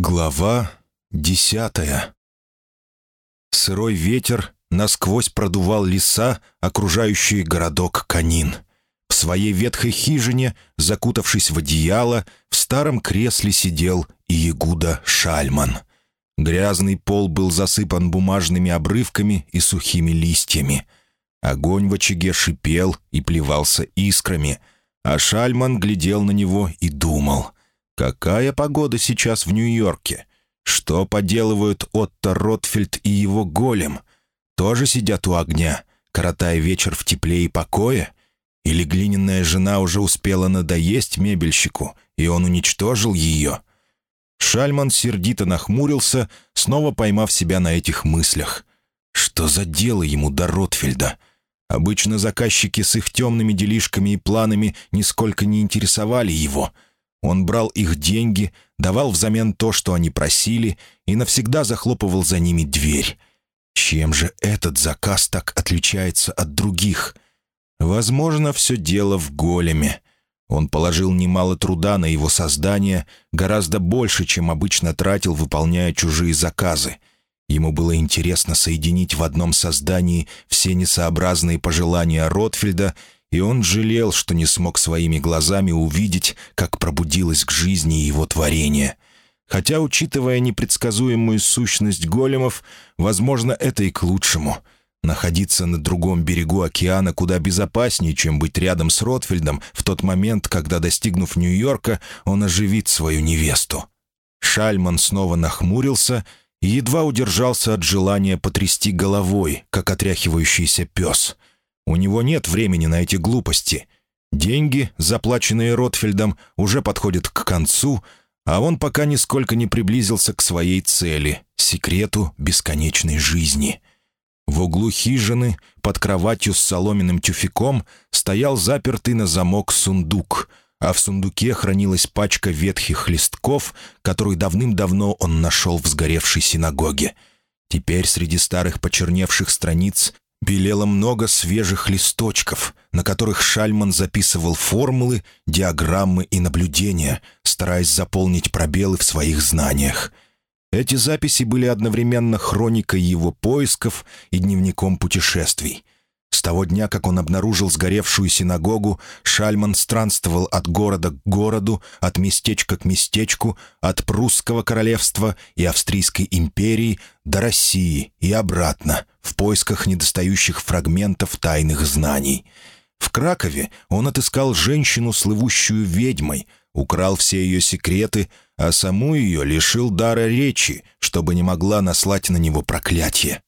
Глава десятая Сырой ветер насквозь продувал леса, окружающие городок Канин. В своей ветхой хижине, закутавшись в одеяло, в старом кресле сидел Иегуда Шальман. Грязный пол был засыпан бумажными обрывками и сухими листьями. Огонь в очаге шипел и плевался искрами, а Шальман глядел на него и думал — Какая погода сейчас в Нью-Йорке? Что поделывают Отто Ротфельд и его голем? Тоже сидят у огня, коротая вечер в тепле и покое? Или глиняная жена уже успела надоесть мебельщику, и он уничтожил ее? Шальман сердито нахмурился, снова поймав себя на этих мыслях. Что за дело ему до Ротфельда? Обычно заказчики с их темными делишками и планами нисколько не интересовали его — он брал их деньги, давал взамен то, что они просили, и навсегда захлопывал за ними дверь. Чем же этот заказ так отличается от других? Возможно, все дело в големе. Он положил немало труда на его создание, гораздо больше, чем обычно тратил, выполняя чужие заказы. Ему было интересно соединить в одном создании все несообразные пожелания Ротфельда и он жалел, что не смог своими глазами увидеть, как пробудилось к жизни его творение. Хотя, учитывая непредсказуемую сущность големов, возможно, это и к лучшему. Находиться на другом берегу океана куда безопаснее, чем быть рядом с Ротфельдом в тот момент, когда, достигнув Нью-Йорка, он оживит свою невесту. Шальман снова нахмурился и едва удержался от желания потрясти головой, как отряхивающийся пес — у него нет времени на эти глупости. Деньги, заплаченные Ротфельдом, уже подходят к концу, а он пока нисколько не приблизился к своей цели — секрету бесконечной жизни. В углу хижины, под кроватью с соломенным тюфяком, стоял запертый на замок сундук, а в сундуке хранилась пачка ветхих листков, которую давным-давно он нашел в сгоревшей синагоге. Теперь среди старых почерневших страниц белело много свежих листочков, на которых Шальман записывал формулы, диаграммы и наблюдения, стараясь заполнить пробелы в своих знаниях. Эти записи были одновременно хроникой его поисков и дневником путешествий — с того дня, как он обнаружил сгоревшую синагогу, Шальман странствовал от города к городу, от местечка к местечку, от прусского королевства и Австрийской империи до России и обратно, в поисках недостающих фрагментов тайных знаний. В Кракове он отыскал женщину, слывущую ведьмой, украл все ее секреты, а саму ее лишил дара речи, чтобы не могла наслать на него проклятие.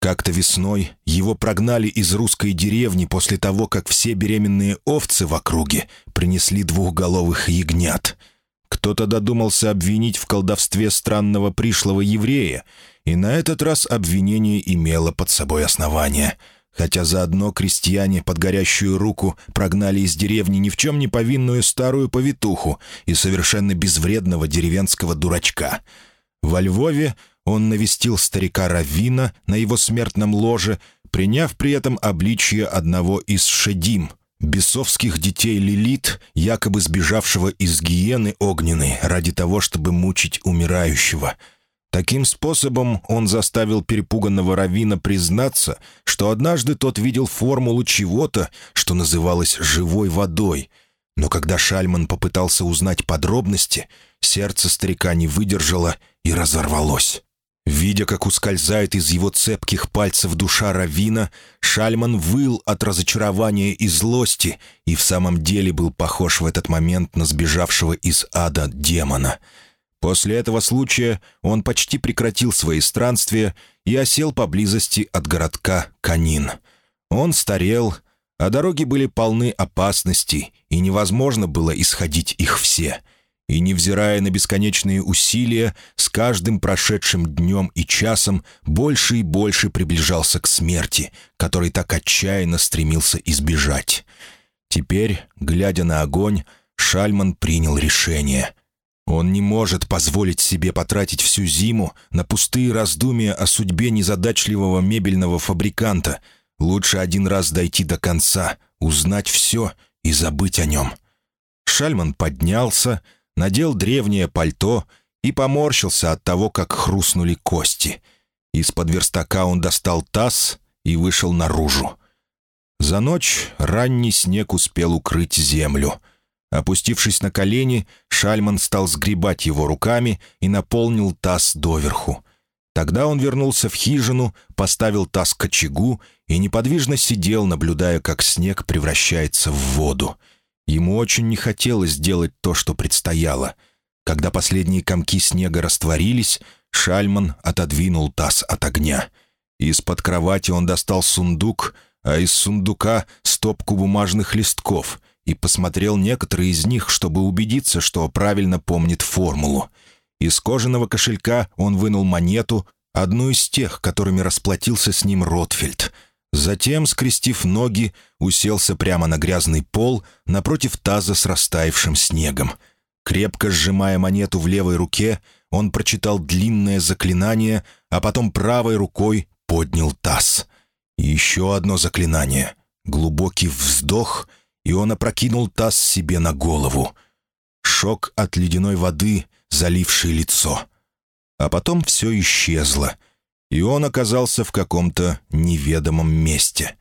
Как-то весной его прогнали из русской деревни после того, как все беременные овцы в округе принесли двухголовых ягнят. Кто-то додумался обвинить в колдовстве странного пришлого еврея, и на этот раз обвинение имело под собой основание. Хотя заодно крестьяне под горящую руку прогнали из деревни ни в чем не повинную старую повитуху и совершенно безвредного деревенского дурачка. Во Львове он навестил старика Равина на его смертном ложе, приняв при этом обличье одного из шедим, бесовских детей Лилит, якобы сбежавшего из гиены огненной ради того, чтобы мучить умирающего. Таким способом он заставил перепуганного Равина признаться, что однажды тот видел формулу чего-то, что называлось «живой водой», но когда Шальман попытался узнать подробности, сердце старика не выдержало и разорвалось. Видя, как ускользает из его цепких пальцев душа Равина, Шальман выл от разочарования и злости и в самом деле был похож в этот момент на сбежавшего из ада демона. После этого случая он почти прекратил свои странствия и осел поблизости от городка Канин. Он старел, а дороги были полны опасностей, и невозможно было исходить их все — и, невзирая на бесконечные усилия, с каждым прошедшим днем и часом больше и больше приближался к смерти, который так отчаянно стремился избежать. Теперь, глядя на огонь, Шальман принял решение. Он не может позволить себе потратить всю зиму на пустые раздумья о судьбе незадачливого мебельного фабриканта. Лучше один раз дойти до конца, узнать все и забыть о нем. Шальман поднялся, надел древнее пальто и поморщился от того, как хрустнули кости. Из-под верстака он достал таз и вышел наружу. За ночь ранний снег успел укрыть землю. Опустившись на колени, Шальман стал сгребать его руками и наполнил таз доверху. Тогда он вернулся в хижину, поставил таз к очагу и неподвижно сидел, наблюдая, как снег превращается в воду. Ему очень не хотелось делать то, что предстояло. Когда последние комки снега растворились, Шальман отодвинул таз от огня. Из-под кровати он достал сундук, а из сундука — стопку бумажных листков и посмотрел некоторые из них, чтобы убедиться, что правильно помнит формулу — из кожаного кошелька он вынул монету, одну из тех, которыми расплатился с ним Ротфельд. Затем, скрестив ноги, уселся прямо на грязный пол напротив таза с растаявшим снегом. Крепко сжимая монету в левой руке, он прочитал длинное заклинание, а потом правой рукой поднял таз. Еще одно заклинание. Глубокий вздох, и он опрокинул таз себе на голову. Шок от ледяной воды заливший лицо. А потом все исчезло, и он оказался в каком-то неведомом месте.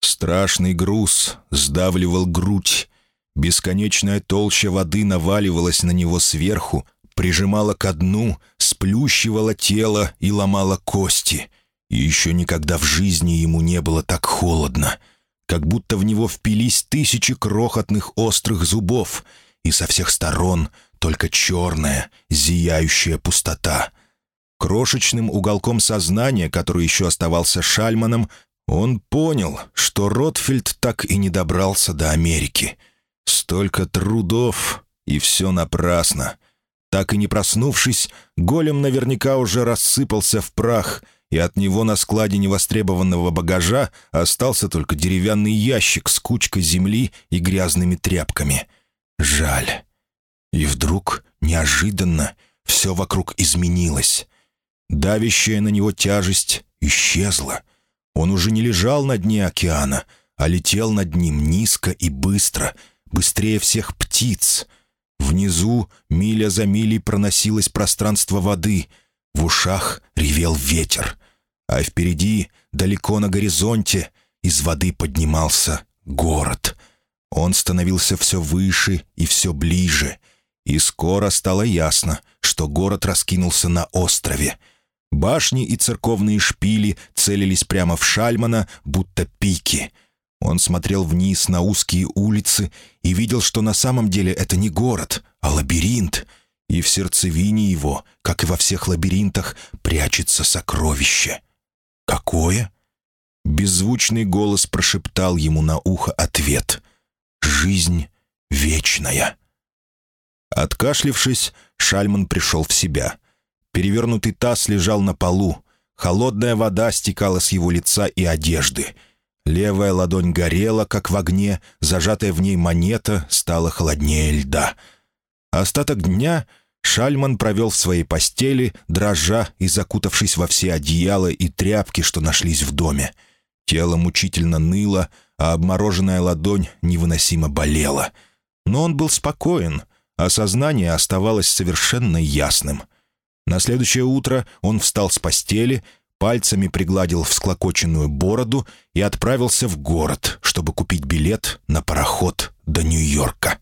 Страшный груз сдавливал грудь. Бесконечная толща воды наваливалась на него сверху, прижимала ко дну, сплющивала тело и ломала кости. И еще никогда в жизни ему не было так холодно, как будто в него впились тысячи крохотных острых зубов, и со всех сторон только черная, зияющая пустота. Крошечным уголком сознания, который еще оставался Шальманом, он понял, что Ротфельд так и не добрался до Америки. Столько трудов, и все напрасно. Так и не проснувшись, голем наверняка уже рассыпался в прах, и от него на складе невостребованного багажа остался только деревянный ящик с кучкой земли и грязными тряпками. Жаль. И вдруг, неожиданно, все вокруг изменилось. Давящая на него тяжесть исчезла. Он уже не лежал на дне океана, а летел над ним низко и быстро, быстрее всех птиц. Внизу, миля за милей, проносилось пространство воды. В ушах ревел ветер. А впереди, далеко на горизонте, из воды поднимался город. Он становился все выше и все ближе — и скоро стало ясно, что город раскинулся на острове. Башни и церковные шпили целились прямо в Шальмана, будто пики. Он смотрел вниз на узкие улицы и видел, что на самом деле это не город, а лабиринт. И в сердцевине его, как и во всех лабиринтах, прячется сокровище. «Какое?» Беззвучный голос прошептал ему на ухо ответ. «Жизнь вечная». Откашлившись, Шальман пришел в себя. Перевернутый таз лежал на полу. Холодная вода стекала с его лица и одежды. Левая ладонь горела, как в огне, зажатая в ней монета стала холоднее льда. Остаток дня Шальман провел в своей постели, дрожа и закутавшись во все одеяла и тряпки, что нашлись в доме. Тело мучительно ныло, а обмороженная ладонь невыносимо болела. Но он был спокоен — а сознание оставалось совершенно ясным. На следующее утро он встал с постели, пальцами пригладил всклокоченную бороду и отправился в город, чтобы купить билет на пароход до Нью-Йорка.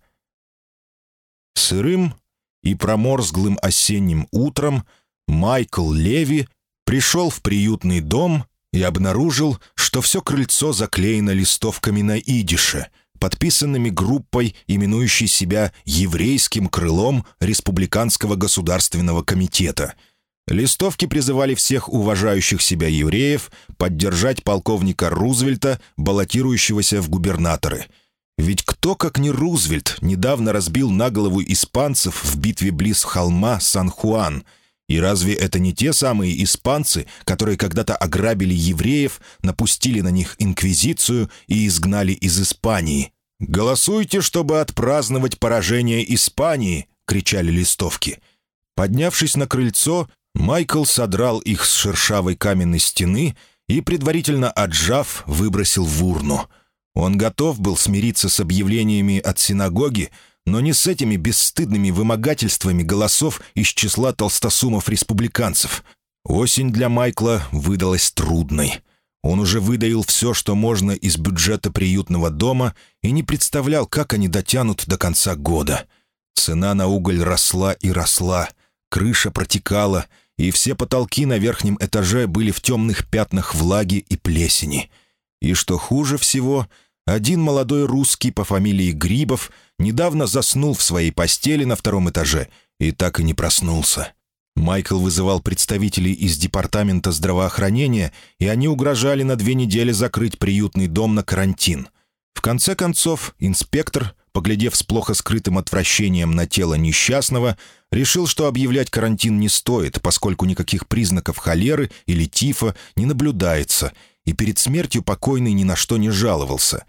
Сырым и проморзглым осенним утром Майкл Леви пришел в приютный дом и обнаружил, что все крыльцо заклеено листовками на идише — подписанными группой, именующей себя «Еврейским крылом Республиканского государственного комитета». Листовки призывали всех уважающих себя евреев поддержать полковника Рузвельта, баллотирующегося в губернаторы. Ведь кто, как не Рузвельт, недавно разбил на голову испанцев в битве близ холма Сан-Хуан – и разве это не те самые испанцы, которые когда-то ограбили евреев, напустили на них инквизицию и изгнали из Испании? «Голосуйте, чтобы отпраздновать поражение Испании!» — кричали листовки. Поднявшись на крыльцо, Майкл содрал их с шершавой каменной стены и, предварительно отжав, выбросил в урну. Он готов был смириться с объявлениями от синагоги, но не с этими бесстыдными вымогательствами голосов из числа толстосумов-республиканцев. Осень для Майкла выдалась трудной. Он уже выдаил все, что можно из бюджета приютного дома, и не представлял, как они дотянут до конца года. Цена на уголь росла и росла, крыша протекала, и все потолки на верхнем этаже были в темных пятнах влаги и плесени. И что хуже всего, один молодой русский по фамилии Грибов недавно заснул в своей постели на втором этаже и так и не проснулся. Майкл вызывал представителей из департамента здравоохранения, и они угрожали на две недели закрыть приютный дом на карантин. В конце концов, инспектор, поглядев с плохо скрытым отвращением на тело несчастного, решил, что объявлять карантин не стоит, поскольку никаких признаков холеры или тифа не наблюдается, и перед смертью покойный ни на что не жаловался.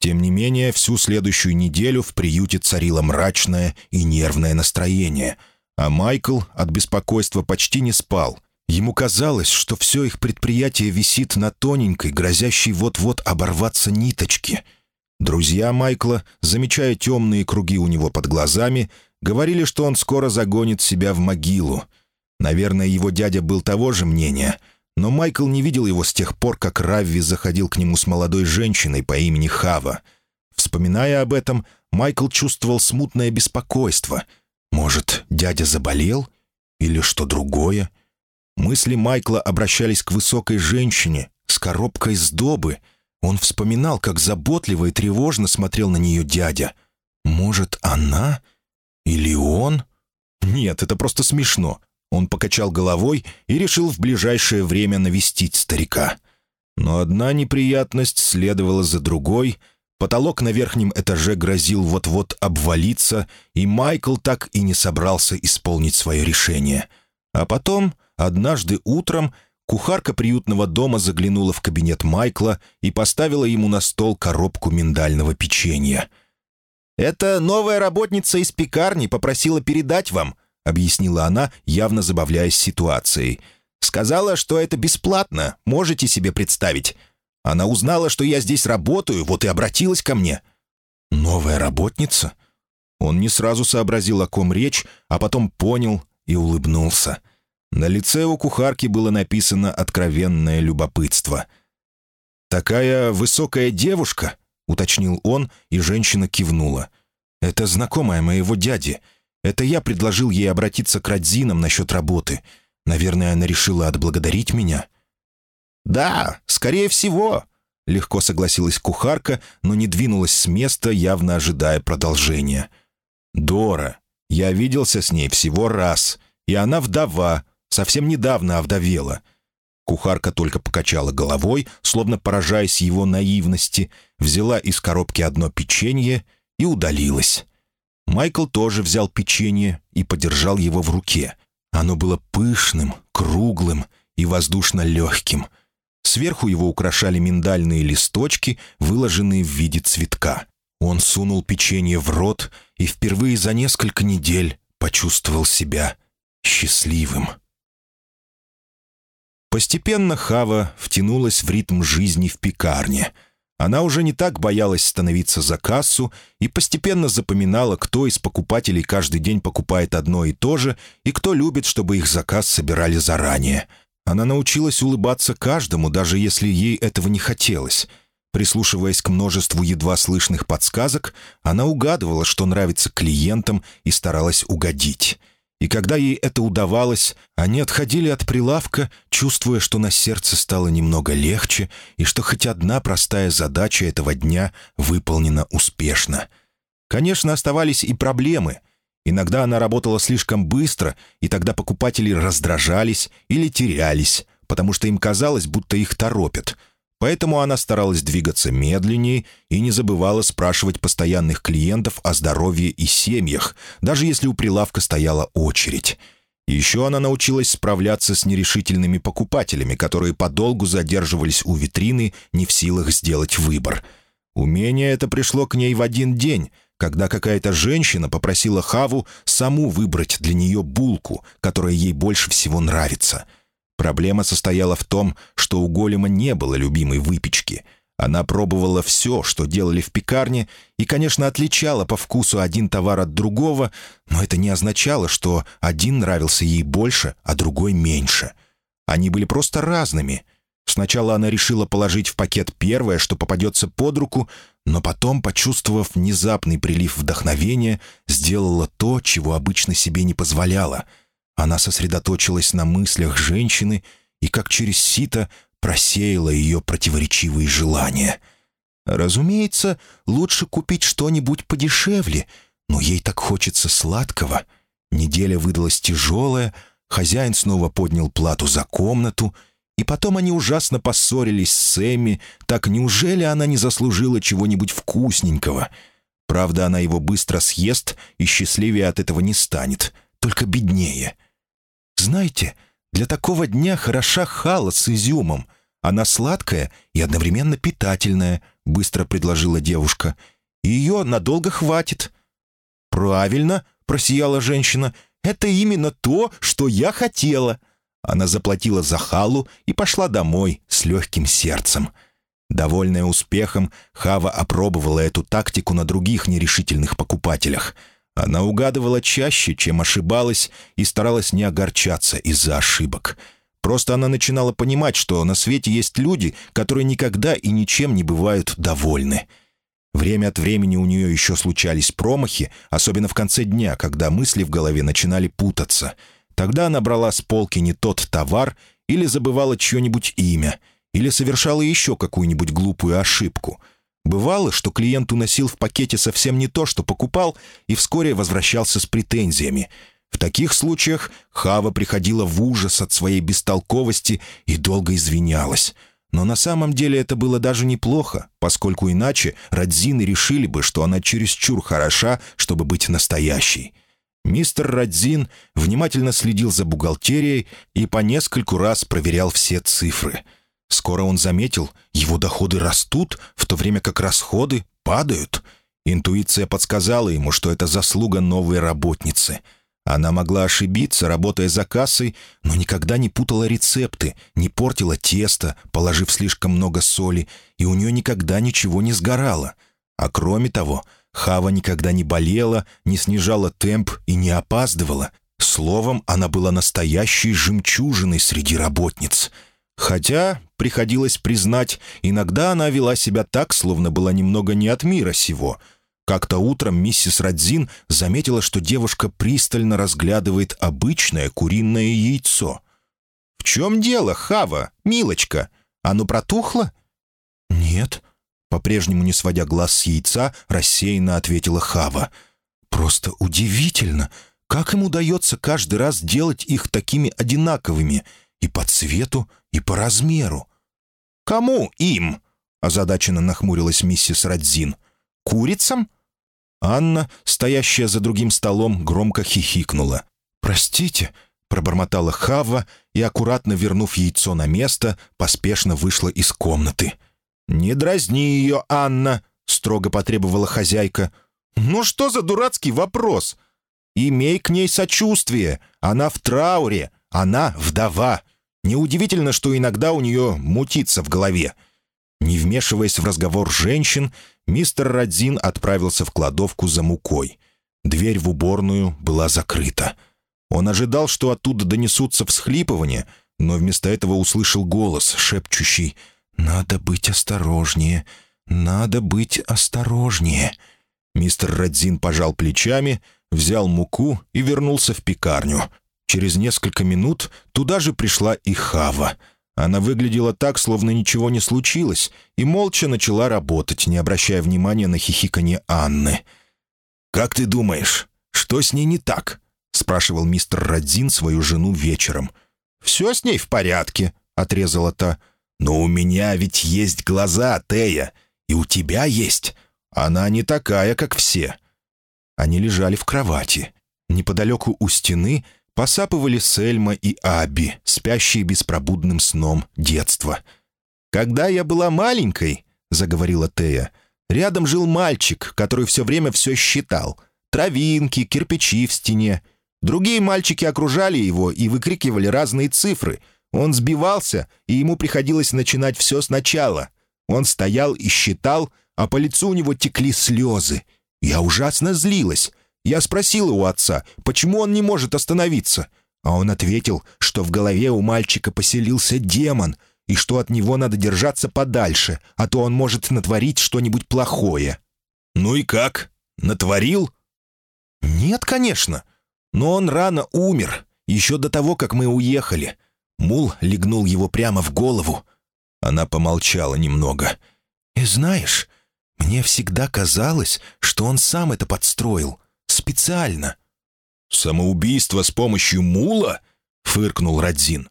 Тем не менее, всю следующую неделю в приюте царило мрачное и нервное настроение — а Майкл от беспокойства почти не спал. Ему казалось, что все их предприятие висит на тоненькой, грозящей вот-вот оборваться ниточке. Друзья Майкла, замечая темные круги у него под глазами, говорили, что он скоро загонит себя в могилу. Наверное, его дядя был того же мнения, но Майкл не видел его с тех пор, как Равви заходил к нему с молодой женщиной по имени Хава. Вспоминая об этом, Майкл чувствовал смутное беспокойство — может, дядя заболел? Или что другое? Мысли Майкла обращались к высокой женщине с коробкой сдобы. Он вспоминал, как заботливо и тревожно смотрел на нее дядя. Может, она? Или он? Нет, это просто смешно. Он покачал головой и решил в ближайшее время навестить старика. Но одна неприятность следовала за другой — Потолок на верхнем этаже грозил вот-вот обвалиться, и Майкл так и не собрался исполнить свое решение. А потом, однажды утром, кухарка приютного дома заглянула в кабинет Майкла и поставила ему на стол коробку миндального печенья. «Это новая работница из пекарни попросила передать вам», — объяснила она, явно забавляясь ситуацией. «Сказала, что это бесплатно, можете себе представить. Она узнала, что я здесь работаю, вот и обратилась ко мне». «Новая работница?» Он не сразу сообразил, о ком речь, а потом понял и улыбнулся. На лице у кухарки было написано откровенное любопытство. «Такая высокая девушка?» — уточнил он, и женщина кивнула. «Это знакомая моего дяди. Это я предложил ей обратиться к Радзинам насчет работы. Наверное, она решила отблагодарить меня». «Да, скорее всего», — легко согласилась кухарка, но не двинулась с места, явно ожидая продолжения. «Дора. Я виделся с ней всего раз, и она вдова, совсем недавно овдовела». Кухарка только покачала головой, словно поражаясь его наивности, взяла из коробки одно печенье и удалилась. Майкл тоже взял печенье и подержал его в руке. Оно было пышным, круглым и воздушно легким — Сверху его украшали миндальные листочки, выложенные в виде цветка. Он сунул печенье в рот и впервые за несколько недель почувствовал себя счастливым. Постепенно Хава втянулась в ритм жизни в пекарне. Она уже не так боялась становиться за кассу и постепенно запоминала, кто из покупателей каждый день покупает одно и то же и кто любит, чтобы их заказ собирали заранее — она научилась улыбаться каждому, даже если ей этого не хотелось. Прислушиваясь к множеству едва слышных подсказок, она угадывала, что нравится клиентам, и старалась угодить. И когда ей это удавалось, они отходили от прилавка, чувствуя, что на сердце стало немного легче и что хоть одна простая задача этого дня выполнена успешно. Конечно, оставались и проблемы — Иногда она работала слишком быстро, и тогда покупатели раздражались или терялись, потому что им казалось, будто их торопят. Поэтому она старалась двигаться медленнее и не забывала спрашивать постоянных клиентов о здоровье и семьях, даже если у прилавка стояла очередь. Еще она научилась справляться с нерешительными покупателями, которые подолгу задерживались у витрины, не в силах сделать выбор. Умение это пришло к ней в один день — когда какая-то женщина попросила Хаву саму выбрать для нее булку, которая ей больше всего нравится. Проблема состояла в том, что у голема не было любимой выпечки. Она пробовала все, что делали в пекарне, и, конечно, отличала по вкусу один товар от другого, но это не означало, что один нравился ей больше, а другой меньше. Они были просто разными. Сначала она решила положить в пакет первое, что попадется под руку, но потом, почувствовав внезапный прилив вдохновения, сделала то, чего обычно себе не позволяла. Она сосредоточилась на мыслях женщины и, как через сито, просеяла ее противоречивые желания. Разумеется, лучше купить что-нибудь подешевле, но ей так хочется сладкого. Неделя выдалась тяжелая, хозяин снова поднял плату за комнату, и потом они ужасно поссорились с Эмми, так неужели она не заслужила чего-нибудь вкусненького? Правда, она его быстро съест и счастливее от этого не станет, только беднее. «Знаете, — для такого дня хороша хала с изюмом. Она сладкая и одновременно питательная», — быстро предложила девушка. «Ее надолго хватит». «Правильно», — просияла женщина. «Это именно то, что я хотела». Она заплатила за халу и пошла домой с легким сердцем. Довольная успехом, Хава опробовала эту тактику на других нерешительных покупателях — она угадывала чаще, чем ошибалась, и старалась не огорчаться из-за ошибок. Просто она начинала понимать, что на свете есть люди, которые никогда и ничем не бывают довольны. Время от времени у нее еще случались промахи, особенно в конце дня, когда мысли в голове начинали путаться. Тогда она брала с полки не тот товар или забывала чье-нибудь имя, или совершала еще какую-нибудь глупую ошибку — Бывало, что клиент уносил в пакете совсем не то, что покупал, и вскоре возвращался с претензиями. В таких случаях Хава приходила в ужас от своей бестолковости и долго извинялась. Но на самом деле это было даже неплохо, поскольку иначе Радзины решили бы, что она чересчур хороша, чтобы быть настоящей. Мистер Радзин внимательно следил за бухгалтерией и по нескольку раз проверял все цифры — Скоро он заметил, его доходы растут, в то время как расходы падают. Интуиция подсказала ему, что это заслуга новой работницы. Она могла ошибиться, работая за кассой, но никогда не путала рецепты, не портила тесто, положив слишком много соли, и у нее никогда ничего не сгорало. А кроме того, Хава никогда не болела, не снижала темп и не опаздывала. Словом, она была настоящей жемчужиной среди работниц — Хотя, приходилось признать, иногда она вела себя так, словно была немного не от мира сего. Как-то утром миссис Радзин заметила, что девушка пристально разглядывает обычное куриное яйцо. «В чем дело, Хава, милочка? Оно протухло?» «Нет», — по-прежнему не сводя глаз с яйца, рассеянно ответила Хава. «Просто удивительно, как им удается каждый раз делать их такими одинаковыми — и по цвету, и по размеру. «Кому им?» — озадаченно нахмурилась миссис Радзин. «Курицам?» Анна, стоящая за другим столом, громко хихикнула. «Простите», — пробормотала Хавва и, аккуратно вернув яйцо на место, поспешно вышла из комнаты. «Не дразни ее, Анна!» — строго потребовала хозяйка. «Ну что за дурацкий вопрос? Имей к ней сочувствие. Она в трауре. Она вдова. Неудивительно, что иногда у нее мутится в голове. Не вмешиваясь в разговор женщин, мистер Радзин отправился в кладовку за мукой. Дверь в уборную была закрыта. Он ожидал, что оттуда донесутся всхлипывания, но вместо этого услышал голос, шепчущий «Надо быть осторожнее, надо быть осторожнее». Мистер Радзин пожал плечами, взял муку и вернулся в пекарню. Через несколько минут туда же пришла и Хава. Она выглядела так, словно ничего не случилось, и молча начала работать, не обращая внимания на хихиканье Анны. «Как ты думаешь, что с ней не так?» — спрашивал мистер Радзин свою жену вечером. «Все с ней в порядке», — отрезала та. «Но у меня ведь есть глаза, Тея, и у тебя есть. Она не такая, как все». Они лежали в кровати. Неподалеку у стены — посапывали Сельма и Аби, спящие беспробудным сном детства. «Когда я была маленькой», — заговорила Тея, — «рядом жил мальчик, который все время все считал. Травинки, кирпичи в стене. Другие мальчики окружали его и выкрикивали разные цифры. Он сбивался, и ему приходилось начинать все сначала. Он стоял и считал, а по лицу у него текли слезы. Я ужасно злилась. Я спросила у отца, почему он не может остановиться. А он ответил, что в голове у мальчика поселился демон, и что от него надо держаться подальше, а то он может натворить что-нибудь плохое. «Ну и как? Натворил?» «Нет, конечно. Но он рано умер, еще до того, как мы уехали. Мул легнул его прямо в голову». Она помолчала немного. «И знаешь, мне всегда казалось, что он сам это подстроил. Специально». «Самоубийство с помощью мула?» — фыркнул Радзин.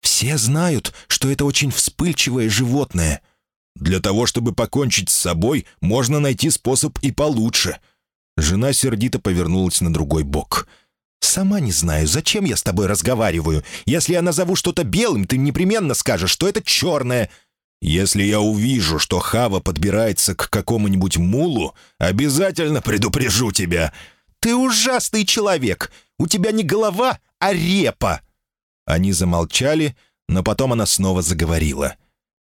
«Все знают, что это очень вспыльчивое животное. Для того, чтобы покончить с собой, можно найти способ и получше». Жена сердито повернулась на другой бок. «Сама не знаю, зачем я с тобой разговариваю. Если я назову что-то белым, ты непременно скажешь, что это черное. Если я увижу, что Хава подбирается к какому-нибудь мулу, обязательно предупрежу тебя. Ты ужасный человек. У тебя не голова, а репа». Они замолчали, но потом она снова заговорила.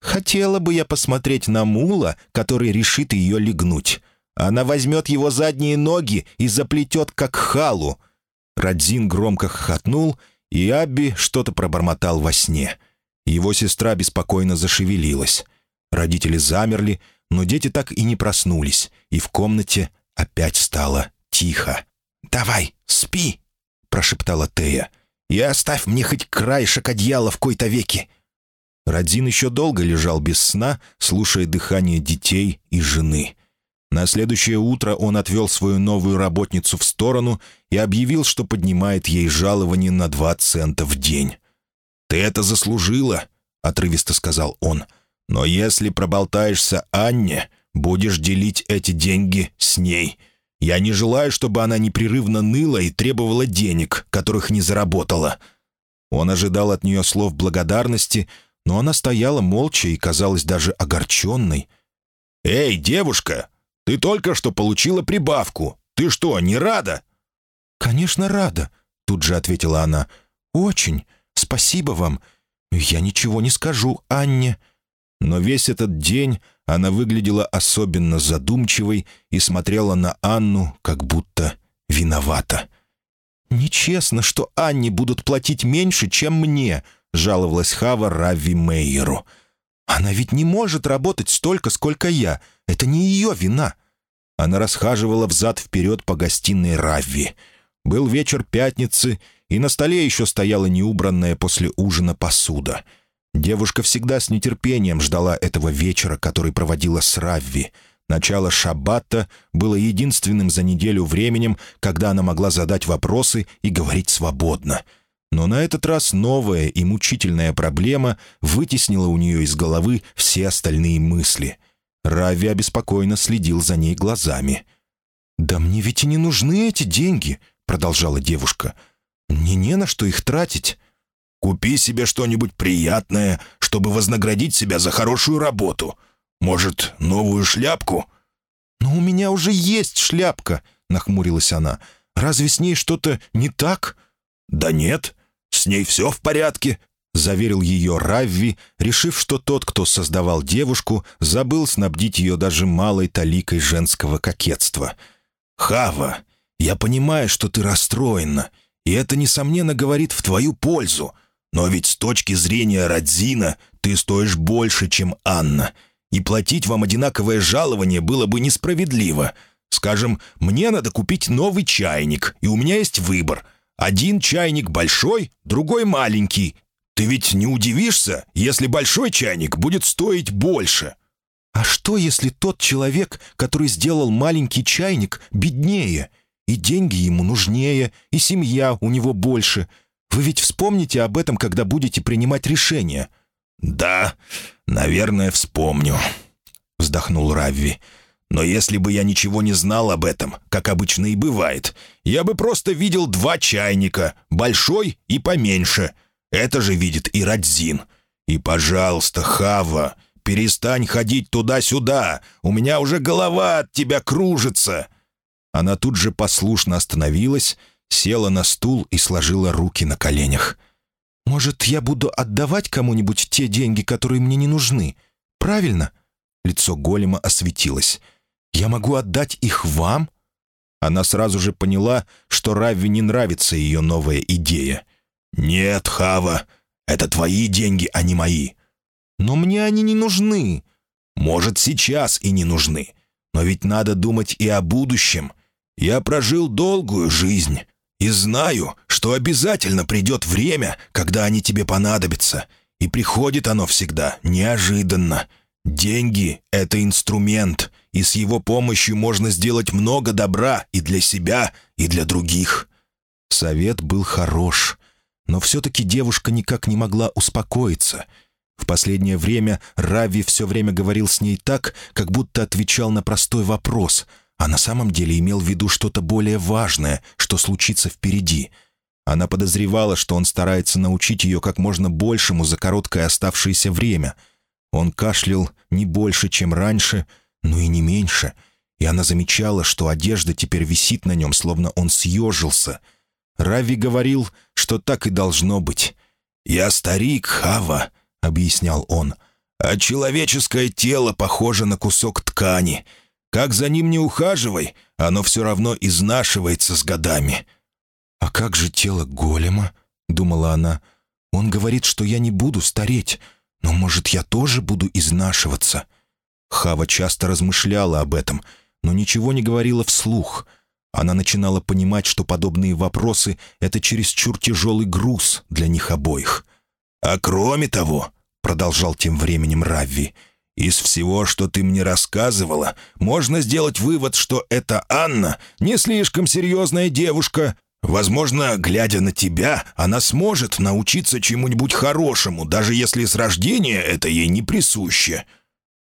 «Хотела бы я посмотреть на мула, который решит ее легнуть. Она возьмет его задние ноги и заплетет, как халу». Радзин громко хохотнул, и Абби что-то пробормотал во сне — его сестра беспокойно зашевелилась. Родители замерли, но дети так и не проснулись, и в комнате опять стало тихо. «Давай, спи!» — прошептала Тея. «И оставь мне хоть краешек одеяла в кои-то веки!» Радзин еще долго лежал без сна, слушая дыхание детей и жены. На следующее утро он отвел свою новую работницу в сторону и объявил, что поднимает ей жалование на два цента в день. «Ты это заслужила», — отрывисто сказал он. «Но если проболтаешься Анне, будешь делить эти деньги с ней. Я не желаю, чтобы она непрерывно ныла и требовала денег, которых не заработала». Он ожидал от нее слов благодарности, но она стояла молча и казалась даже огорченной. «Эй, девушка, ты только что получила прибавку. Ты что, не рада?» «Конечно, рада», — тут же ответила она. «Очень. Спасибо вам. Я ничего не скажу Анне». Но весь этот день она выглядела особенно задумчивой и смотрела на Анну, как будто виновата. «Нечестно, что Анне будут платить меньше, чем мне», — жаловалась Хава Равви Мейеру. «Она ведь не может работать столько, сколько я. Это не ее вина». Она расхаживала взад-вперед по гостиной Равви. Был вечер пятницы, и на столе еще стояла неубранная после ужина посуда. Девушка всегда с нетерпением ждала этого вечера, который проводила с Равви. Начало шаббата было единственным за неделю временем, когда она могла задать вопросы и говорить свободно. Но на этот раз новая и мучительная проблема вытеснила у нее из головы все остальные мысли. Рави обеспокоенно следил за ней глазами. «Да мне ведь и не нужны эти деньги», — продолжала девушка. — мне не на что их тратить. Купи себе что-нибудь приятное, чтобы вознаградить себя за хорошую работу. Может, новую шляпку?» «Но у меня уже есть шляпка», — нахмурилась она. «Разве с ней что-то не так?» «Да нет, с ней все в порядке», — заверил ее Равви, решив, что тот, кто создавал девушку, забыл снабдить ее даже малой таликой женского кокетства. «Хава, я понимаю, что ты расстроена, и это, несомненно, говорит в твою пользу. Но ведь с точки зрения Радзина ты стоишь больше, чем Анна. И платить вам одинаковое жалование было бы несправедливо. Скажем, мне надо купить новый чайник, и у меня есть выбор. Один чайник большой, другой маленький. Ты ведь не удивишься, если большой чайник будет стоить больше. А что, если тот человек, который сделал маленький чайник, беднее — и деньги ему нужнее, и семья у него больше. Вы ведь вспомните об этом, когда будете принимать решение». «Да, наверное, вспомню», — вздохнул Равви. «Но если бы я ничего не знал об этом, как обычно и бывает, я бы просто видел два чайника, большой и поменьше. Это же видит и Радзин. И, пожалуйста, Хава, перестань ходить туда-сюда, у меня уже голова от тебя кружится». Она тут же послушно остановилась, села на стул и сложила руки на коленях. «Может, я буду отдавать кому-нибудь те деньги, которые мне не нужны? Правильно?» Лицо голема осветилось. «Я могу отдать их вам?» Она сразу же поняла, что Равви не нравится ее новая идея. «Нет, Хава, это твои деньги, а не мои». «Но мне они не нужны». «Может, сейчас и не нужны. Но ведь надо думать и о будущем. Я прожил долгую жизнь и знаю, что обязательно придет время, когда они тебе понадобятся. И приходит оно всегда неожиданно. Деньги — это инструмент, и с его помощью можно сделать много добра и для себя, и для других». Совет был хорош, но все-таки девушка никак не могла успокоиться. В последнее время Рави все время говорил с ней так, как будто отвечал на простой вопрос, а на самом деле имел в виду что-то более важное, что случится впереди. Она подозревала, что он старается научить ее как можно большему за короткое оставшееся время — он кашлял не больше, чем раньше, но и не меньше, и она замечала, что одежда теперь висит на нем, словно он съежился. Рави говорил, что так и должно быть. «Я старик, Хава», — объяснял он, — «а человеческое тело похоже на кусок ткани. Как за ним не ухаживай, оно все равно изнашивается с годами». «А как же тело голема?» — думала она. «Он говорит, что я не буду стареть». Но, может, я тоже буду изнашиваться?» Хава часто размышляла об этом, но ничего не говорила вслух. Она начинала понимать, что подобные вопросы — это чересчур тяжелый груз для них обоих. «А кроме того», — продолжал тем временем Равви, — «из всего, что ты мне рассказывала, можно сделать вывод, что эта Анна не слишком серьезная девушка, Возможно, глядя на тебя, она сможет научиться чему-нибудь хорошему, даже если с рождения это ей не присуще».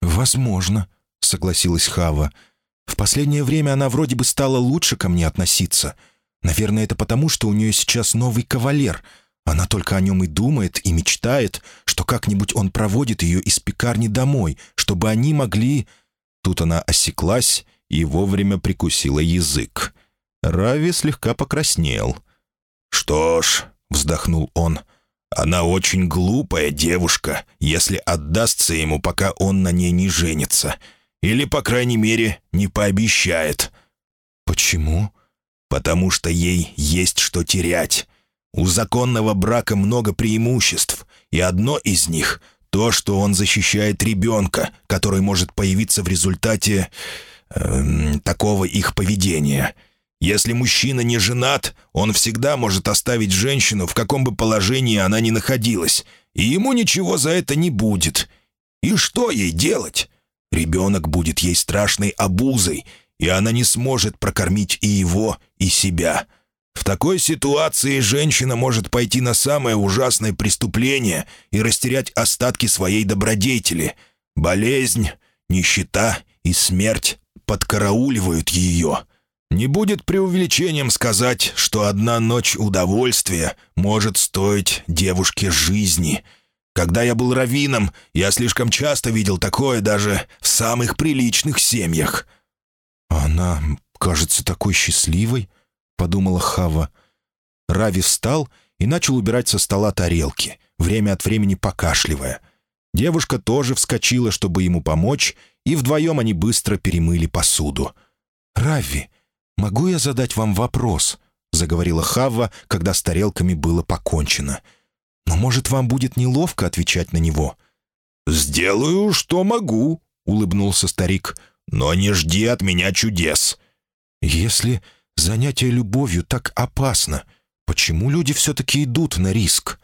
«Возможно», — согласилась Хава. «В последнее время она вроде бы стала лучше ко мне относиться. Наверное, это потому, что у нее сейчас новый кавалер. Она только о нем и думает, и мечтает, что как-нибудь он проводит ее из пекарни домой, чтобы они могли...» Тут она осеклась и вовремя прикусила язык. Рави слегка покраснел. «Что ж», — вздохнул он, — «она очень глупая девушка, если отдастся ему, пока он на ней не женится. Или, по крайней мере, не пообещает». «Почему?» «Потому что ей есть что терять. У законного брака много преимуществ, и одно из них — то, что он защищает ребенка, который может появиться в результате э, такого их поведения». Если мужчина не женат, он всегда может оставить женщину, в каком бы положении она ни находилась, и ему ничего за это не будет. И что ей делать? Ребенок будет ей страшной обузой, и она не сможет прокормить и его, и себя. В такой ситуации женщина может пойти на самое ужасное преступление и растерять остатки своей добродетели. Болезнь, нищета и смерть подкарауливают ее». Не будет преувеличением сказать, что одна ночь удовольствия может стоить девушке жизни. Когда я был раввином, я слишком часто видел такое даже в самых приличных семьях». «Она кажется такой счастливой», — подумала Хава. Рави встал и начал убирать со стола тарелки, время от времени покашливая. Девушка тоже вскочила, чтобы ему помочь, и вдвоем они быстро перемыли посуду. «Рави, «Могу я задать вам вопрос?» — заговорила Хавва, когда с тарелками было покончено. «Но, может, вам будет неловко отвечать на него?» «Сделаю, что могу», — улыбнулся старик. «Но не жди от меня чудес». «Если занятие любовью так опасно, почему люди все-таки идут на риск?»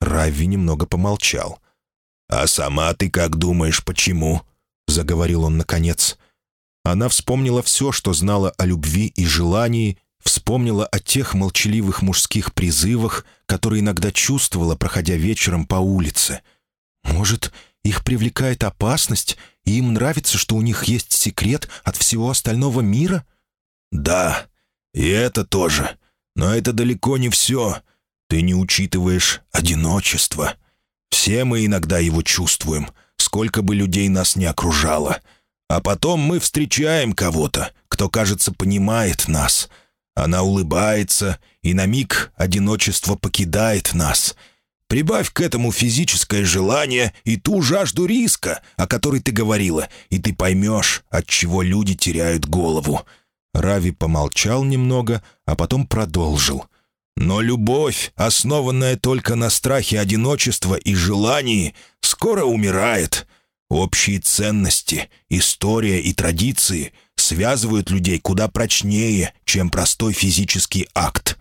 Равви немного помолчал. «А сама ты как думаешь, почему?» — заговорил он наконец. Она вспомнила все, что знала о любви и желании, вспомнила о тех молчаливых мужских призывах, которые иногда чувствовала, проходя вечером по улице. Может, их привлекает опасность, и им нравится, что у них есть секрет от всего остального мира? «Да, и это тоже. Но это далеко не все. Ты не учитываешь одиночество. Все мы иногда его чувствуем, сколько бы людей нас не окружало». А потом мы встречаем кого-то, кто, кажется, понимает нас. Она улыбается, и на миг одиночество покидает нас. Прибавь к этому физическое желание и ту жажду риска, о которой ты говорила, и ты поймешь, от чего люди теряют голову». Рави помолчал немного, а потом продолжил. «Но любовь, основанная только на страхе одиночества и желании, скоро умирает. Общие ценности, история и традиции связывают людей куда прочнее, чем простой физический акт».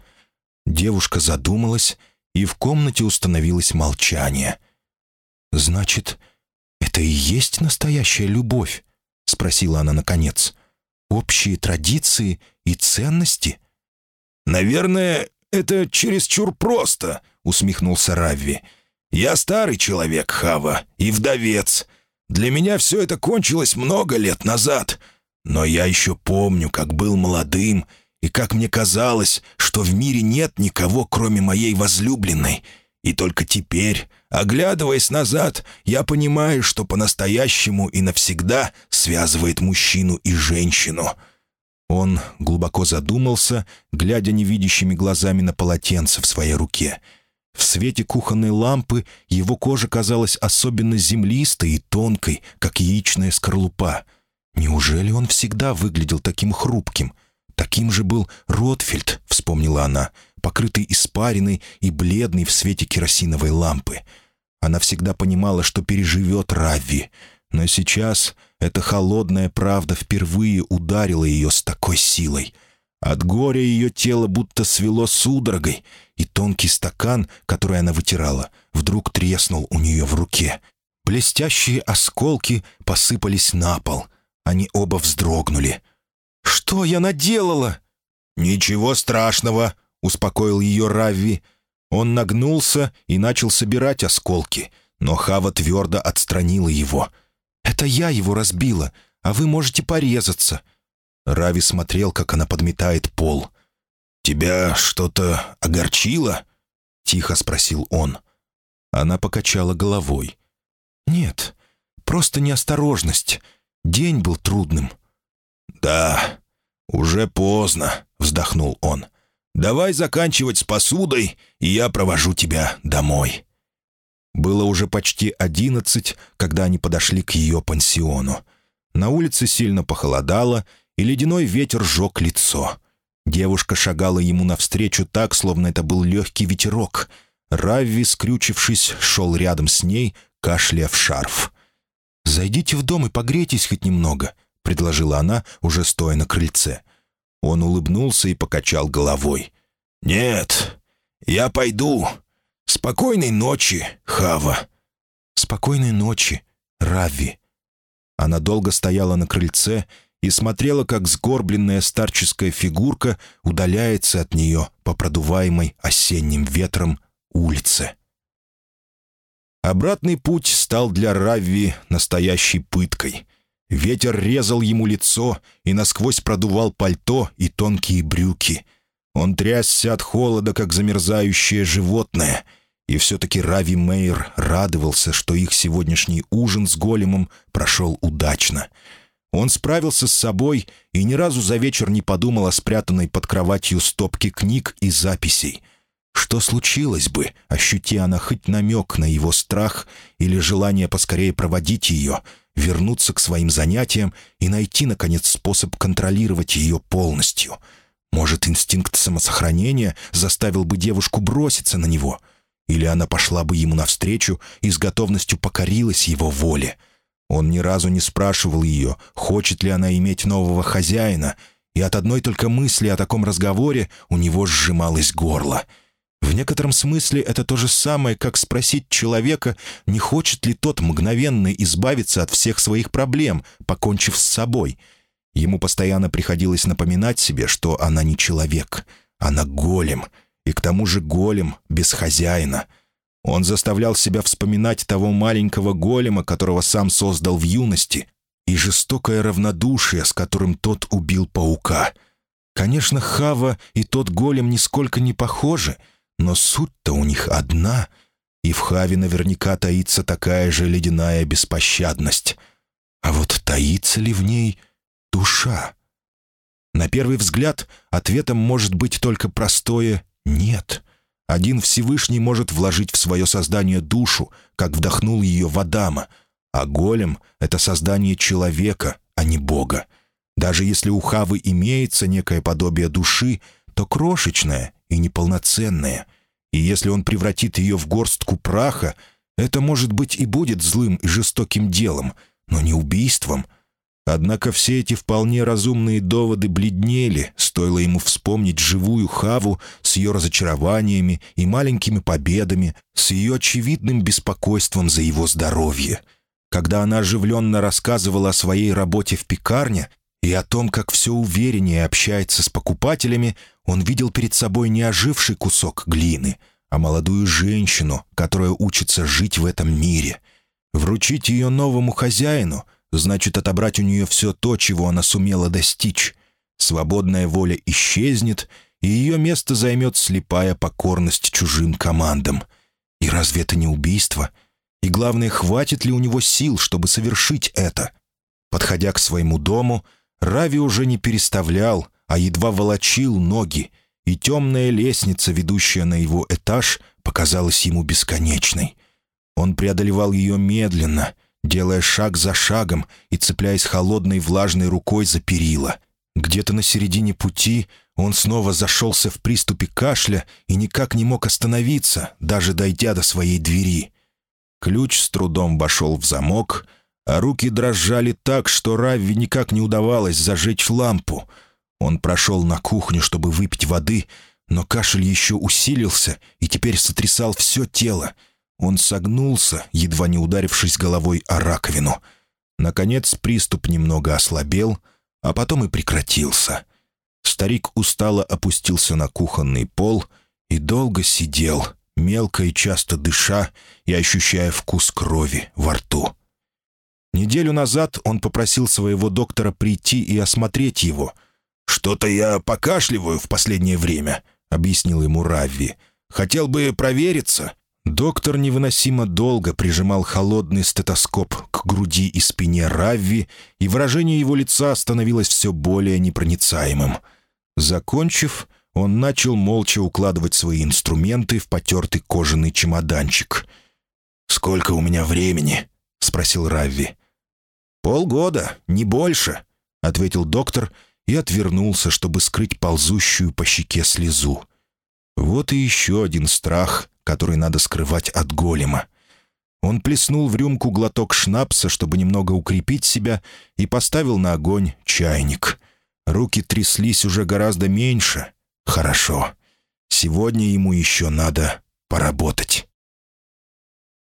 Девушка задумалась, и в комнате установилось молчание. «Значит, это и есть настоящая любовь?» — спросила она наконец. «Общие традиции и ценности?» «Наверное, это чересчур просто», — усмехнулся Равви. «Я старый человек, Хава, и вдовец. Для меня все это кончилось много лет назад. Но я еще помню, как был молодым и как мне казалось, что в мире нет никого, кроме моей возлюбленной. И только теперь, оглядываясь назад, я понимаю, что по-настоящему и навсегда связывает мужчину и женщину». Он глубоко задумался, глядя невидящими глазами на полотенце в своей руке. В свете кухонной лампы его кожа казалась особенно землистой и тонкой, как яичная скорлупа. Неужели он всегда выглядел таким хрупким — Таким же был Ротфельд, вспомнила она, покрытый испариной и бледный в свете керосиновой лампы. Она всегда понимала, что переживет Равви, но сейчас эта холодная правда впервые ударила ее с такой силой. От горя ее тело будто свело судорогой, и тонкий стакан, который она вытирала, вдруг треснул у нее в руке. Блестящие осколки посыпались на пол. Они оба вздрогнули — «Что я наделала?» «Ничего страшного», — успокоил ее Равви. Он нагнулся и начал собирать осколки, но Хава твердо отстранила его. «Это я его разбила, а вы можете порезаться». Рави смотрел, как она подметает пол. «Тебя что-то огорчило?» — тихо спросил он. Она покачала головой. «Нет, просто неосторожность. День был трудным». «Да, уже поздно», — вздохнул он. «Давай заканчивать с посудой, и я провожу тебя домой». Было уже почти одиннадцать, когда они подошли к ее пансиону. На улице сильно похолодало, и ледяной ветер сжег лицо. Девушка шагала ему навстречу так, словно это был легкий ветерок. Равви, скрючившись, шел рядом с ней, кашляя в шарф. «Зайдите в дом и погрейтесь хоть немного», предложила она, уже стоя на крыльце. Он улыбнулся и покачал головой. «Нет, я пойду. Спокойной ночи, Хава». «Спокойной ночи, Рави». Она долго стояла на крыльце и смотрела, как сгорбленная старческая фигурка удаляется от нее по продуваемой осенним ветром улице. Обратный путь стал для Равви настоящей пыткой — Ветер резал ему лицо и насквозь продувал пальто и тонкие брюки. Он трясся от холода, как замерзающее животное. И все-таки Рави Мейер радовался, что их сегодняшний ужин с големом прошел удачно. Он справился с собой и ни разу за вечер не подумал о спрятанной под кроватью стопке книг и записей. Что случилось бы, ощути она хоть намек на его страх или желание поскорее проводить ее — вернуться к своим занятиям и найти, наконец, способ контролировать ее полностью. Может, инстинкт самосохранения заставил бы девушку броситься на него, или она пошла бы ему навстречу и с готовностью покорилась его воле. Он ни разу не спрашивал ее, хочет ли она иметь нового хозяина, и от одной только мысли о таком разговоре у него сжималось горло — в некотором смысле это то же самое, как спросить человека, не хочет ли тот мгновенно избавиться от всех своих проблем, покончив с собой. Ему постоянно приходилось напоминать себе, что она не человек, она голем, и к тому же голем без хозяина. Он заставлял себя вспоминать того маленького голема, которого сам создал в юности, и жестокое равнодушие, с которым тот убил паука. Конечно, Хава и тот голем нисколько не похожи — но суть-то у них одна, и в Хаве наверняка таится такая же ледяная беспощадность. А вот таится ли в ней душа? На первый взгляд ответом может быть только простое «нет». Один Всевышний может вложить в свое создание душу, как вдохнул ее в Адама, а голем — это создание человека, а не Бога. Даже если у Хавы имеется некое подобие души, то крошечное и неполноценное. И если он превратит ее в горстку праха, это, может быть, и будет злым и жестоким делом, но не убийством — Однако все эти вполне разумные доводы бледнели, стоило ему вспомнить живую Хаву с ее разочарованиями и маленькими победами, с ее очевидным беспокойством за его здоровье. Когда она оживленно рассказывала о своей работе в пекарне и о том, как все увереннее общается с покупателями, он видел перед собой не оживший кусок глины, а молодую женщину, которая учится жить в этом мире. Вручить ее новому хозяину — значит отобрать у нее все то, чего она сумела достичь. Свободная воля исчезнет, и ее место займет слепая покорность чужим командам. И разве это не убийство? И главное, хватит ли у него сил, чтобы совершить это? Подходя к своему дому, Рави уже не переставлял, а едва волочил ноги, и темная лестница, ведущая на его этаж, показалась ему бесконечной. Он преодолевал ее медленно — делая шаг за шагом и цепляясь холодной влажной рукой за перила. Где-то на середине пути он снова зашелся в приступе кашля и никак не мог остановиться, даже дойдя до своей двери. Ключ с трудом вошел в замок, а руки дрожали так, что Равви никак не удавалось зажечь лампу. Он прошел на кухню, чтобы выпить воды, но кашель еще усилился и теперь сотрясал все тело — он согнулся, едва не ударившись головой о раковину. Наконец приступ немного ослабел, а потом и прекратился. Старик устало опустился на кухонный пол и долго сидел, мелко и часто дыша и ощущая вкус крови во рту. Неделю назад он попросил своего доктора прийти и осмотреть его. «Что-то я покашливаю в последнее время», — объяснил ему Равви. «Хотел бы провериться. Доктор невыносимо долго прижимал холодный стетоскоп к груди и спине Равви, и выражение его лица становилось все более непроницаемым. Закончив, он начал молча укладывать свои инструменты в потертый кожаный чемоданчик. «Сколько у меня времени?» — спросил Равви. «Полгода, не больше», — ответил доктор и отвернулся, чтобы скрыть ползущую по щеке слезу. Вот и еще один страх, который надо скрывать от голема. Он плеснул в рюмку глоток шнапса, чтобы немного укрепить себя, и поставил на огонь чайник. Руки тряслись уже гораздо меньше. Хорошо. Сегодня ему еще надо поработать.